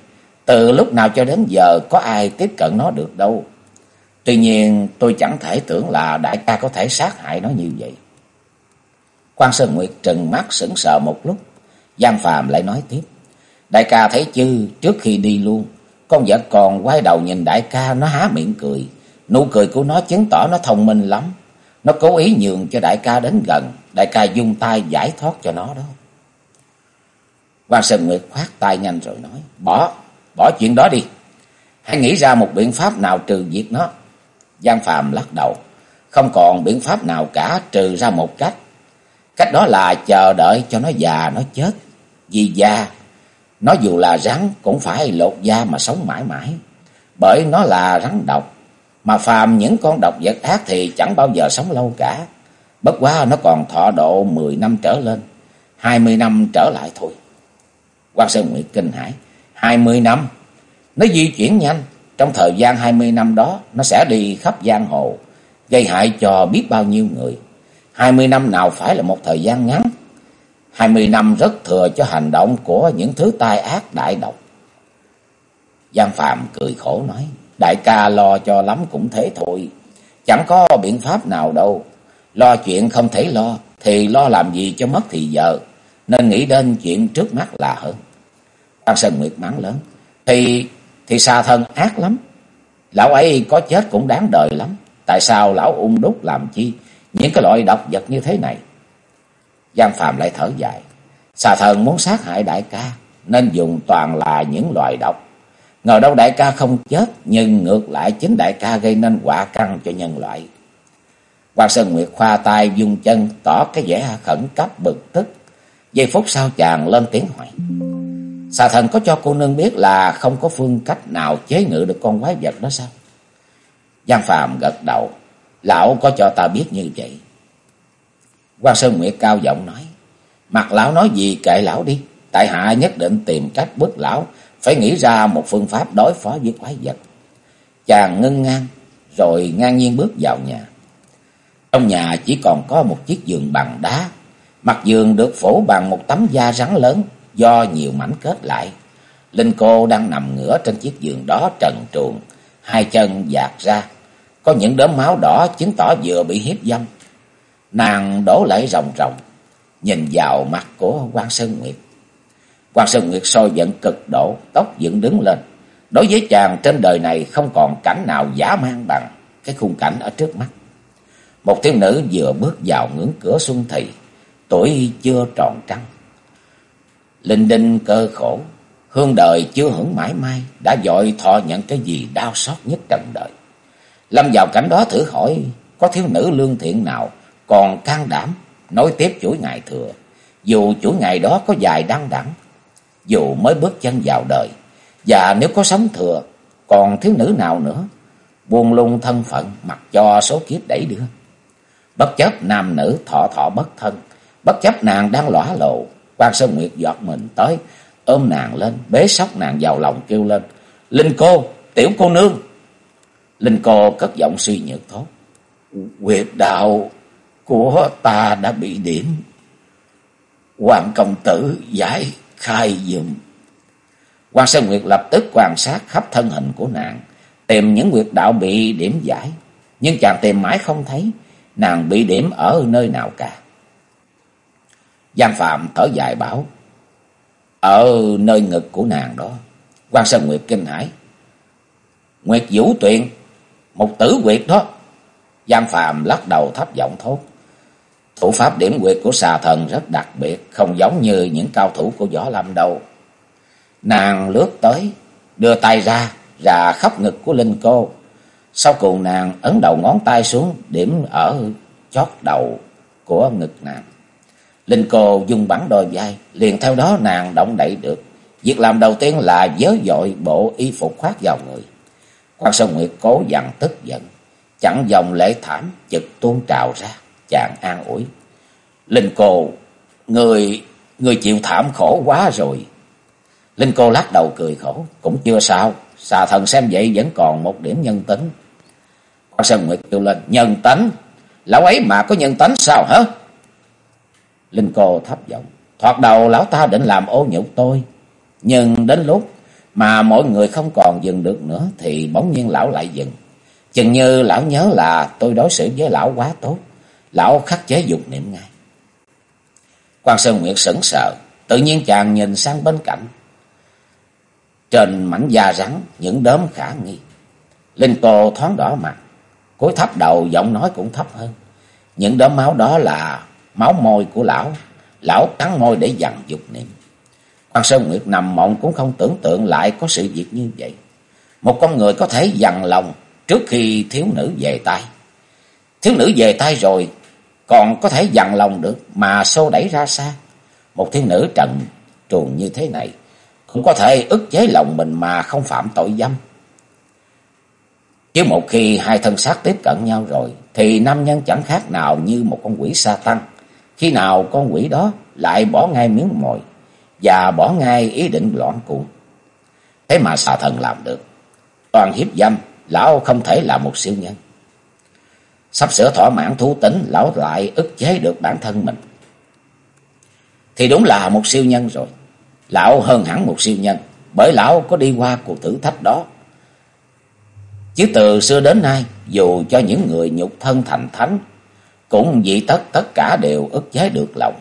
Từ lúc nào cho đến giờ có ai tiếp cận nó được đâu. Tuy nhiên tôi chẳng thể tưởng là đại ca có thể sát hại nó như vậy. Quan Sơn Nguyệt trừng mắt sững sờ một lúc. Giang Phạm lại nói tiếp. Đại ca thấy chứ trước khi đi luôn. Con vật còn quay đầu nhìn đại ca nó há miệng cười. Nụ cười của nó chứng tỏ nó thông minh lắm. Nó cố ý nhường cho đại ca đến gần, đại ca dung tay giải thoát cho nó đó. Quan Sơn Nguyệt khoát tay nhanh rồi nói, bỏ, bỏ chuyện đó đi. Hãy nghĩ ra một biện pháp nào trừ diệt nó. Giang Phạm lắc đầu, không còn biện pháp nào cả trừ ra một cách. Cách đó là chờ đợi cho nó già nó chết. Vì già, nó dù là rắn cũng phải lột da mà sống mãi mãi. Bởi nó là rắn độc, mà phàm những con độc vật ác thì chẳng bao giờ sống lâu cả. Bất quá nó còn thọ độ 10 năm trở lên. 20 năm trở lại thôi. Quan Sơn Nguyệt kinh hãi. 20 năm. Nó di chuyển nhanh. Trong thời gian 20 năm đó, nó sẽ đi khắp giang hồ. Gây hại cho biết bao nhiêu người. 20 năm nào phải là một thời gian ngắn. 20 năm rất thừa cho hành động của những thứ tai ác đại độc. Giang Phạm cười khổ nói. Đại ca lo cho lắm cũng thế thôi. Chẳng có biện pháp nào đâu. Lo chuyện không thể lo. Thì lo làm gì cho mất thì giờ. Nên nghĩ đến chuyện trước mắt là hơn. Tăng Sơn Nguyệt mắng lớn. Thì thì xa thân ác lắm. Lão ấy có chết cũng đáng đời lắm. Tại sao lão ung đúc làm chi? Những cái loại độc vật như thế này. Giang Phạm lại thở dài. Xà thần muốn sát hại đại ca. Nên dùng toàn là những loại độc Ngờ đâu đại ca không chết, nhưng ngược lại chính đại ca gây nên quả căn cho nhân loại. Hoàng Sơn Nguyệt khoa tay dung chân, tỏ cái vẻ khẩn cấp bực tức. Giây phút sau chàng lên tiếng hỏi. Xà thần có cho cô nương biết là không có phương cách nào chế ngự được con quái vật đó sao? Giang Phàm gật đầu. Lão có cho ta biết như vậy. quan Sơn Nguyệt cao giọng nói. Mặt lão nói gì kệ lão đi. Tại hạ nhất định tìm cách bức lão. Phải nghĩ ra một phương pháp đối phó với quái vật. Chàng ngưng ngang. Rồi ngang nhiên bước vào nhà. Trong nhà chỉ còn có một chiếc giường bằng đá. Mặt giường được phủ bằng một tấm da rắn lớn. Do nhiều mảnh kết lại. Linh cô đang nằm ngửa trên chiếc giường đó trần truồng. Hai chân dạt ra. Có những đốm máu đỏ chứng tỏ vừa bị hiếp dâm. Nàng đổ lại ròng ròng nhìn vào mặt của quan Sơn Nguyệt. quan Sơn Nguyệt soi giận cực độ, tóc dựng đứng lên. Đối với chàng trên đời này không còn cảnh nào giả mang bằng cái khung cảnh ở trước mắt. Một thiếu nữ vừa bước vào ngưỡng cửa xuân thị, tuổi chưa tròn trăng. Linh đinh cơ khổ, hương đời chưa hưởng mãi mai, đã dội thọ nhận cái gì đau xót nhất trần đời. Lâm vào cảnh đó thử hỏi, có thiếu nữ lương thiện nào còn can đảm nối tiếp chuỗi ngày thừa. Dù chuỗi ngày đó có dài đăng đẳng, dù mới bước chân vào đời, và nếu có sống thừa, còn thiếu nữ nào nữa, buông lung thân phận mặc cho số kiếp đẩy đưa. Bất chấp nam nữ thọ thọ bất thân, bất chấp nàng đang lõa lộ, quan Sơn Nguyệt giọt mình tới, ôm nàng lên, bế sóc nàng vào lòng kêu lên, Linh cô, tiểu cô nương. Linh cô cất giọng suy nhược thốt, Quyệt đạo của ta đã bị điểm. Hoàng công tử giải khai dùm. quan Sơn Nguyệt lập tức quan sát khắp thân hình của nàng, tìm những quyệt đạo bị điểm giải, nhưng chàng tìm mãi không thấy nàng bị điểm ở nơi nào cả. Giang Phạm thở dài bảo, ở nơi ngực của nàng đó, Quan Sơn Nguyệt kinh hãi. Nguyệt Vũ Tuyền, một tử quyệt đó. Giang Phạm lắc đầu thấp giọng thốt. Thủ pháp điểm quyệt của xà thần rất đặc biệt, không giống như những cao thủ của võ lâm đâu. Nàng lướt tới, đưa tay ra, ra khắp ngực của Linh cô. Sau cùng nàng ấn đầu ngón tay xuống, điểm ở chót đầu của ngực nàng. Linh cô dùng bắn đôi vai, liền theo đó nàng động đậy được. Việc làm đầu tiên là dớ dội bộ y phục khoác vào người. Quan Sơn Nguyệt cố dằn tức giận, chẳng dòng lễ thảm chực tuôn trào ra chàng an ủi. Linh cô, người, người chịu thảm khổ quá rồi. Linh cô lắc đầu cười khổ, cũng chưa sao, xà thần xem vậy vẫn còn một điểm nhân tính. Quan Sơn Nguyệt kêu lên, nhân tánh lão ấy mà có nhân tánh sao hả? Linh cô thấp giọng, thoạt đầu lão ta định làm ô nhục tôi, nhưng đến lúc mà mọi người không còn dừng được nữa thì bỗng nhiên lão lại dừng. Chừng như lão nhớ là tôi đối xử với lão quá tốt, lão khắc chế dục niệm ngay. Quan Sơn Nguyệt sững sờ, tự nhiên chàng nhìn sang bên cạnh. Trên mảnh da rắn, những đốm khả nghi. Linh cô thoáng đỏ mặt, cúi thấp đầu giọng nói cũng thấp hơn. Những đốm máu đó là máu môi của lão, lão cắn môi để dằn dục niệm. Quan Sơn Nguyệt nằm mộng cũng không tưởng tượng lại có sự việc như vậy. Một con người có thể dằn lòng trước khi thiếu nữ về tay. Thiếu nữ về tay rồi, còn có thể dằn lòng được mà xô đẩy ra xa. Một thiếu nữ trần truồng như thế này cũng có thể ức chế lòng mình mà không phạm tội dâm. Chứ một khi hai thân xác tiếp cận nhau rồi thì nam nhân chẳng khác nào như một con quỷ sa tăng. Khi nào con quỷ đó lại bỏ ngay miếng mồi và bỏ ngay ý định loạn cuộn. Thế mà xà thần làm được. Toàn hiếp dâm, lão không thể là một siêu nhân. Sắp sửa thỏa mãn thú tính, lão lại ức chế được bản thân mình. Thì đúng là một siêu nhân rồi. Lão hơn hẳn một siêu nhân, bởi lão có đi qua cuộc thử thách đó. Chứ từ xưa đến nay, dù cho những người nhục thân thành thánh, cũng dị tất tất cả đều ức chế được lòng.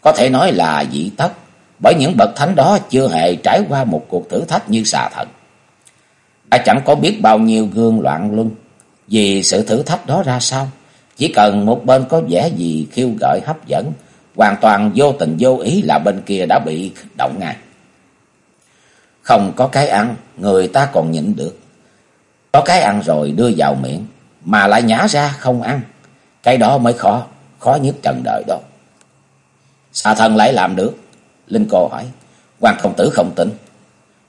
Có thể nói là dị tất, bởi những bậc thánh đó chưa hề trải qua một cuộc thử thách như xà thần. Đã chẳng có biết bao nhiêu gương loạn luân vì sự thử thách đó ra sao? Chỉ cần một bên có vẻ gì khiêu gợi hấp dẫn, hoàn toàn vô tình vô ý là bên kia đã bị động ngay. Không có cái ăn, người ta còn nhịn được. Có cái ăn rồi đưa vào miệng, mà lại nhả ra không ăn. Cái đó mới khó, khó nhất trần đời đó. Xà thần lại làm được? Linh cô hỏi. Hoàng công tử không tin.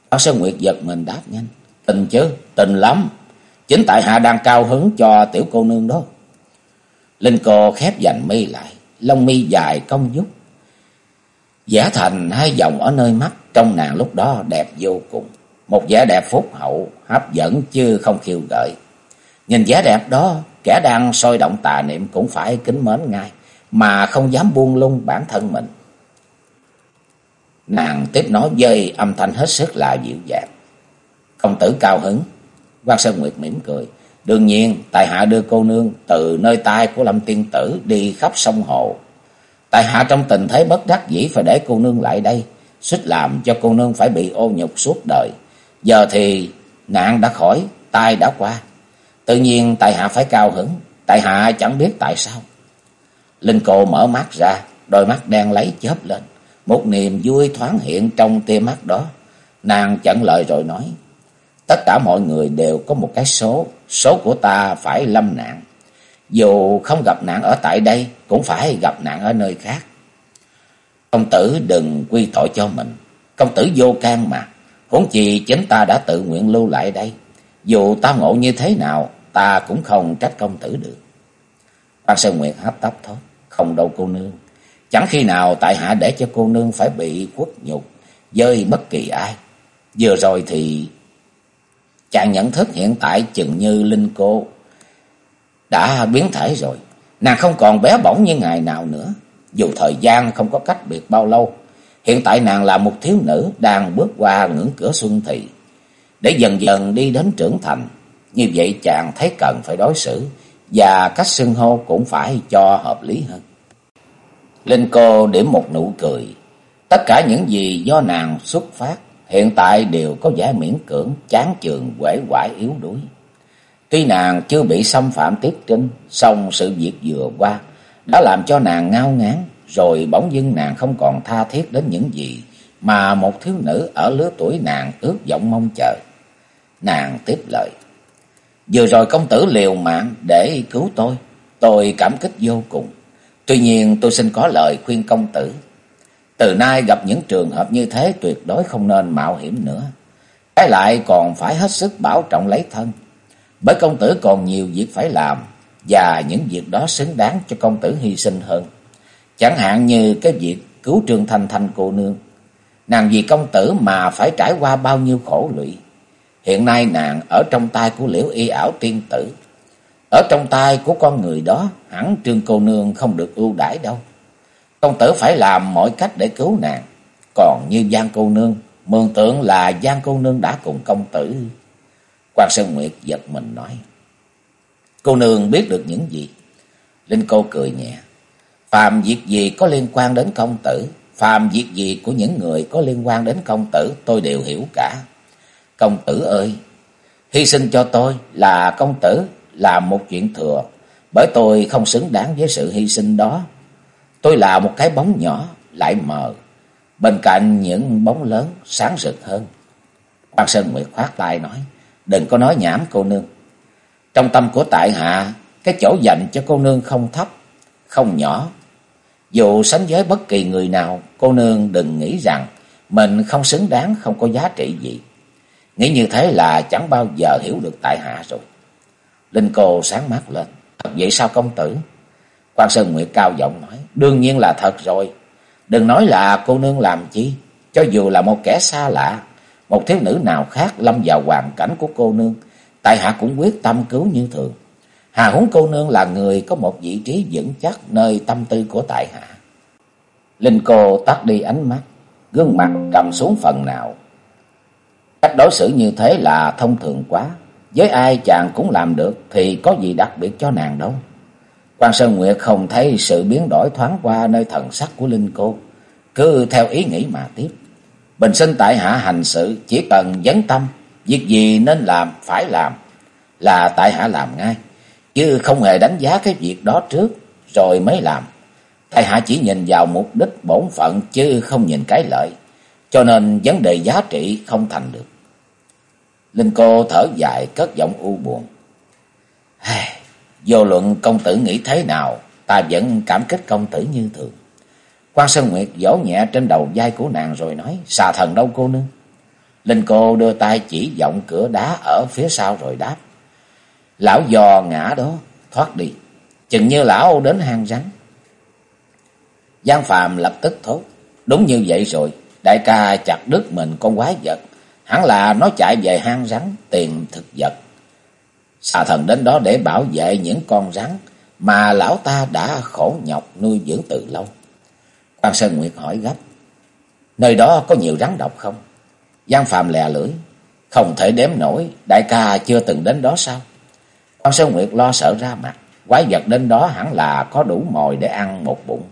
Bác Sơn Nguyệt giật mình đáp nhanh. Tình chứ, tình lắm. Chính tại hạ đang cao hứng cho tiểu cô nương đó. Linh cô khép dành mi lại, lông mi dài cong nhúc. Giả thành hai dòng ở nơi mắt, trong nàng lúc đó đẹp vô cùng. Một vẻ đẹp phúc hậu, hấp dẫn chứ không khiêu gợi. Nhìn vẻ đẹp đó, kẻ đang sôi động tà niệm cũng phải kính mến ngay, mà không dám buông lung bản thân mình. Nàng tiếp nói với âm thanh hết sức là dịu dàng. Công tử cao hứng. quan Sơn Nguyệt mỉm cười. Đương nhiên, tại hạ đưa cô nương từ nơi tai của Lâm Tiên Tử đi khắp sông hồ. Tại hạ trong tình thế bất đắc dĩ phải để cô nương lại đây, xích làm cho cô nương phải bị ô nhục suốt đời. Giờ thì nạn đã khỏi, tai đã qua. Tự nhiên tại hạ phải cao hứng, tại hạ chẳng biết tại sao. Linh cô mở mắt ra, đôi mắt đen lấy chớp lên. Một niềm vui thoáng hiện trong tia mắt đó. Nàng chặn lời rồi nói. Tất cả mọi người đều có một cái số. Số của ta phải lâm nạn. Dù không gặp nạn ở tại đây, cũng phải gặp nạn ở nơi khác. Công tử đừng quy tội cho mình. Công tử vô can mà. Huống chi chính ta đã tự nguyện lưu lại đây. Dù ta ngộ như thế nào, ta cũng không trách công tử được. bác Sơn Nguyệt hấp tấp thôi. Không đâu cô nương. Chẳng khi nào tại hạ để cho cô nương phải bị khuất nhục Dơi bất kỳ ai. Vừa rồi thì chàng nhận thức hiện tại chừng như linh cô đã biến thể rồi. Nàng không còn bé bỏng như ngày nào nữa. Dù thời gian không có cách biệt bao lâu. Hiện tại nàng là một thiếu nữ đang bước qua ngưỡng cửa xuân thị. Để dần dần đi đến trưởng thành. Như vậy chàng thấy cần phải đối xử. Và cách xưng hô cũng phải cho hợp lý hơn. Linh cô điểm một nụ cười. Tất cả những gì do nàng xuất phát hiện tại đều có vẻ miễn cưỡng, chán chường, quể quải yếu đuối. Tuy nàng chưa bị xâm phạm tiết trinh, song sự việc vừa qua đã làm cho nàng ngao ngán, rồi bỗng dưng nàng không còn tha thiết đến những gì mà một thiếu nữ ở lứa tuổi nàng ước vọng mong chờ. Nàng tiếp lời. Vừa rồi công tử liều mạng để cứu tôi, tôi cảm kích vô cùng. Tuy nhiên tôi xin có lời khuyên công tử. Từ nay gặp những trường hợp như thế tuyệt đối không nên mạo hiểm nữa. Cái lại còn phải hết sức bảo trọng lấy thân. Bởi công tử còn nhiều việc phải làm. Và những việc đó xứng đáng cho công tử hy sinh hơn. Chẳng hạn như cái việc cứu Trương Thanh Thanh cô nương. Nàng vì công tử mà phải trải qua bao nhiêu khổ lụy. Hiện nay nàng ở trong tay của liễu y ảo tiên tử. Ở trong tay của con người đó, hẳn trương cô nương không được ưu đãi đâu. Công tử phải làm mọi cách để cứu nàng. Còn như Giang cô nương, mường tượng là Giang cô nương đã cùng công tử. Quan Sơn Nguyệt giật mình nói. Cô nương biết được những gì? Linh cô cười nhẹ. Phàm việc gì có liên quan đến công tử, phàm việc gì của những người có liên quan đến công tử, tôi đều hiểu cả. Công tử ơi, hy sinh cho tôi là công tử là một chuyện thừa, bởi tôi không xứng đáng với sự hy sinh đó. Tôi là một cái bóng nhỏ, lại mờ, bên cạnh những bóng lớn sáng rực hơn. Quan Sơn Nguyệt khoát tay nói, đừng có nói nhảm cô nương. Trong tâm của tại hạ, cái chỗ dành cho cô nương không thấp, không nhỏ. Dù sánh với bất kỳ người nào, cô nương đừng nghĩ rằng mình không xứng đáng, không có giá trị gì. Nghĩ như thế là chẳng bao giờ hiểu được tại hạ rồi. Linh cô sáng mắt lên. Thật vậy sao công tử? Quan Sơn Nguyệt cao giọng nói. Đương nhiên là thật rồi. Đừng nói là cô nương làm chi. Cho dù là một kẻ xa lạ. Một thiếu nữ nào khác lâm vào hoàn cảnh của cô nương. Tại hạ cũng quyết tâm cứu như thường. Hà huống cô nương là người có một vị trí vững chắc nơi tâm tư của tại hạ. Linh cô tắt đi ánh mắt. Gương mặt trầm xuống phần nào. Cách đối xử như thế là thông thường quá. Với ai chàng cũng làm được thì có gì đặc biệt cho nàng đâu. Quan Sơn Nguyệt không thấy sự biến đổi thoáng qua nơi thần sắc của Linh cô. Cứ theo ý nghĩ mà tiếp. Bình sinh tại hạ hành sự chỉ cần dấn tâm. Việc gì nên làm, phải làm. Là tại hạ làm ngay. Chứ không hề đánh giá cái việc đó trước rồi mới làm. Tại hạ chỉ nhìn vào mục đích bổn phận chứ không nhìn cái lợi. Cho nên vấn đề giá trị không thành được. Linh cô thở dài cất giọng u buồn. Vô luận công tử nghĩ thế nào, ta vẫn cảm kích công tử như thường. Quan Sơn Nguyệt vỗ nhẹ trên đầu vai của nàng rồi nói, xà thần đâu cô nương? Linh cô đưa tay chỉ giọng cửa đá ở phía sau rồi đáp. Lão dò ngã đó, thoát đi. Chừng như lão đến hang rắn. Giang Phạm lập tức thốt. Đúng như vậy rồi. Đại ca chặt đứt mình con quái vật. Hẳn là nó chạy về hang rắn tìm thực vật. Xà thần đến đó để bảo vệ những con rắn mà lão ta đã khổ nhọc nuôi dưỡng từ lâu. Quan Sơn Nguyệt hỏi gấp. Nơi đó có nhiều rắn độc không? Giang Phạm lè lưỡi. Không thể đếm nổi, đại ca chưa từng đến đó sao? Quan Sơn Nguyệt lo sợ ra mặt. Quái vật đến đó hẳn là có đủ mồi để ăn một bụng.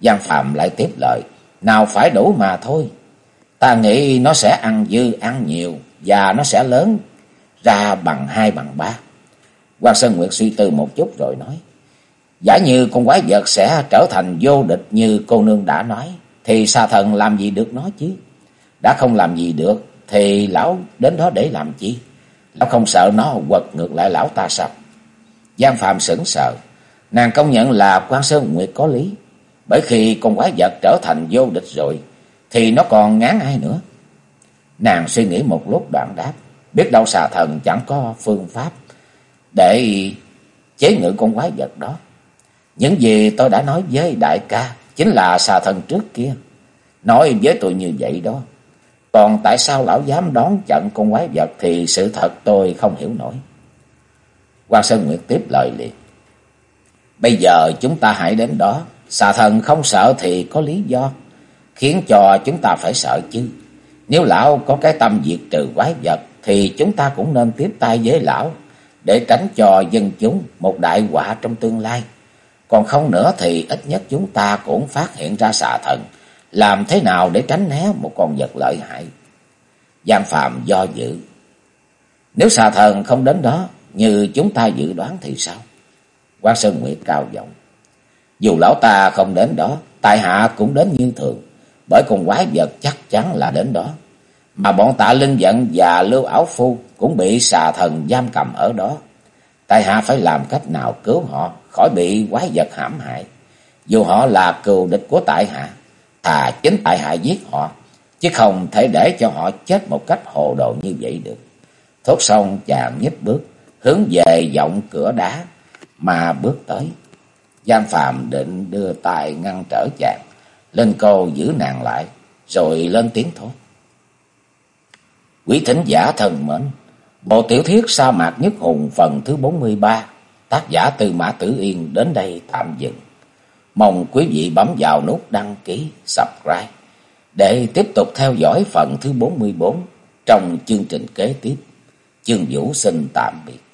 Giang Phạm lại tiếp lời. Nào phải đủ mà thôi. Ta nghĩ nó sẽ ăn dư, ăn nhiều và nó sẽ lớn ra bằng hai bằng ba. Quan Sơn Nguyệt suy tư một chút rồi nói. Giả như con quái vật sẽ trở thành vô địch như cô nương đã nói, thì xa thần làm gì được nó chứ? Đã không làm gì được, thì lão đến đó để làm chi? Lão không sợ nó quật ngược lại lão ta sao? Giang Phạm sững sờ, nàng công nhận là quan Sơn Nguyệt có lý. Bởi khi con quái vật trở thành vô địch rồi, thì nó còn ngán ai nữa? Nàng suy nghĩ một lúc đoạn đáp, biết đâu xà thần chẳng có phương pháp để chế ngự con quái vật đó. Những gì tôi đã nói với đại ca chính là xà thần trước kia. Nói với tôi như vậy đó. Còn tại sao lão dám đón trận con quái vật thì sự thật tôi không hiểu nổi. Quan Sơn Nguyệt tiếp lời liền. Bây giờ chúng ta hãy đến đó. Xà thần không sợ thì có lý do. Khiến cho chúng ta phải sợ chứ. Nếu lão có cái tâm diệt trừ quái vật thì chúng ta cũng nên tiếp tay với lão. Để tránh cho dân chúng một đại họa trong tương lai. Còn không nữa thì ít nhất chúng ta cũng phát hiện ra xà thần. Làm thế nào để tránh né một con vật lợi hại? Giang Phạm do dự. Nếu xà thần không đến đó, như chúng ta dự đoán thì sao? Quan Sơn Nguyệt cao giọng. Dù lão ta không đến đó, tại hạ cũng đến như thường. Bởi con quái vật chắc chắn là đến đó. Mà bọn tạ linh giận và lưu áo phu cũng bị xà thần giam cầm ở đó. Tại hạ phải làm cách nào cứu họ khỏi bị quái vật hãm hại. Dù họ là cừu địch của tại hạ, thà chính tại hạ giết họ, chứ không thể để cho họ chết một cách hồ đồ như vậy được. Thốt xong chàng nhích bước, hướng về giọng cửa đá mà bước tới. Giang Phạm định đưa tay ngăn trở chàng, lên câu giữ nàng lại, rồi lên tiếng thôi. Quý thính giả thần mến, bộ tiểu thuyết sa mạc nhất hùng phần thứ 43 tác giả Tư Mã Tử Yên đến đây tạm dừng. Mong quý vị bấm vào nút đăng ký, subscribe để tiếp tục theo dõi phần thứ 44 trong chương trình kế tiếp. Chương Vũ xin tạm biệt.